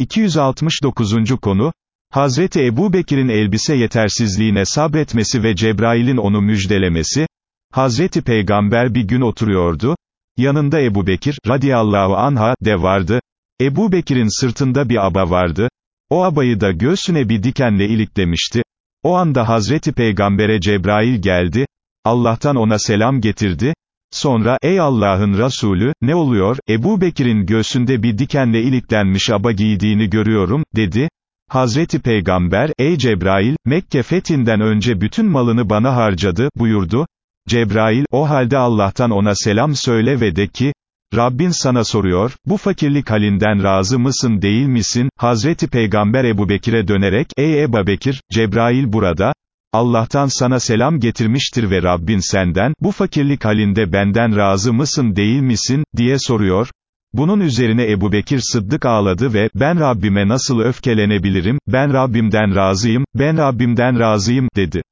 269. konu, Hazreti Ebu Bekir'in elbise yetersizliğine sabretmesi ve Cebrail'in onu müjdelemesi, Hazreti Peygamber bir gün oturuyordu, yanında Ebu Bekir, radiyallahu anha, de vardı, Ebu Bekir'in sırtında bir aba vardı, o abayı da göğsüne bir dikenle iliklemişti, o anda Hazreti Peygamber'e Cebrail geldi, Allah'tan ona selam getirdi, sonra, ey Allah'ın Resulü, ne oluyor, Ebu Bekir'in göğsünde bir dikenle iliklenmiş aba giydiğini görüyorum, dedi, Hazreti Peygamber, ey Cebrail, Mekke fethinden önce bütün malını bana harcadı, buyurdu, Cebrail, o halde Allah'tan ona selam söyle ve de ki, Rabbin sana soruyor, bu fakirlik halinden razı mısın değil misin? Hazreti Peygamber Ebu Bekir'e dönerek, ey Ebu Bekir, Cebrail burada, Allah'tan sana selam getirmiştir ve Rabbin senden, bu fakirlik halinde benden razı mısın değil misin, diye soruyor. Bunun üzerine Ebu Bekir Sıddık ağladı ve, ben Rabbime nasıl öfkelenebilirim, ben Rabbimden razıyım, ben Rabbimden razıyım, dedi.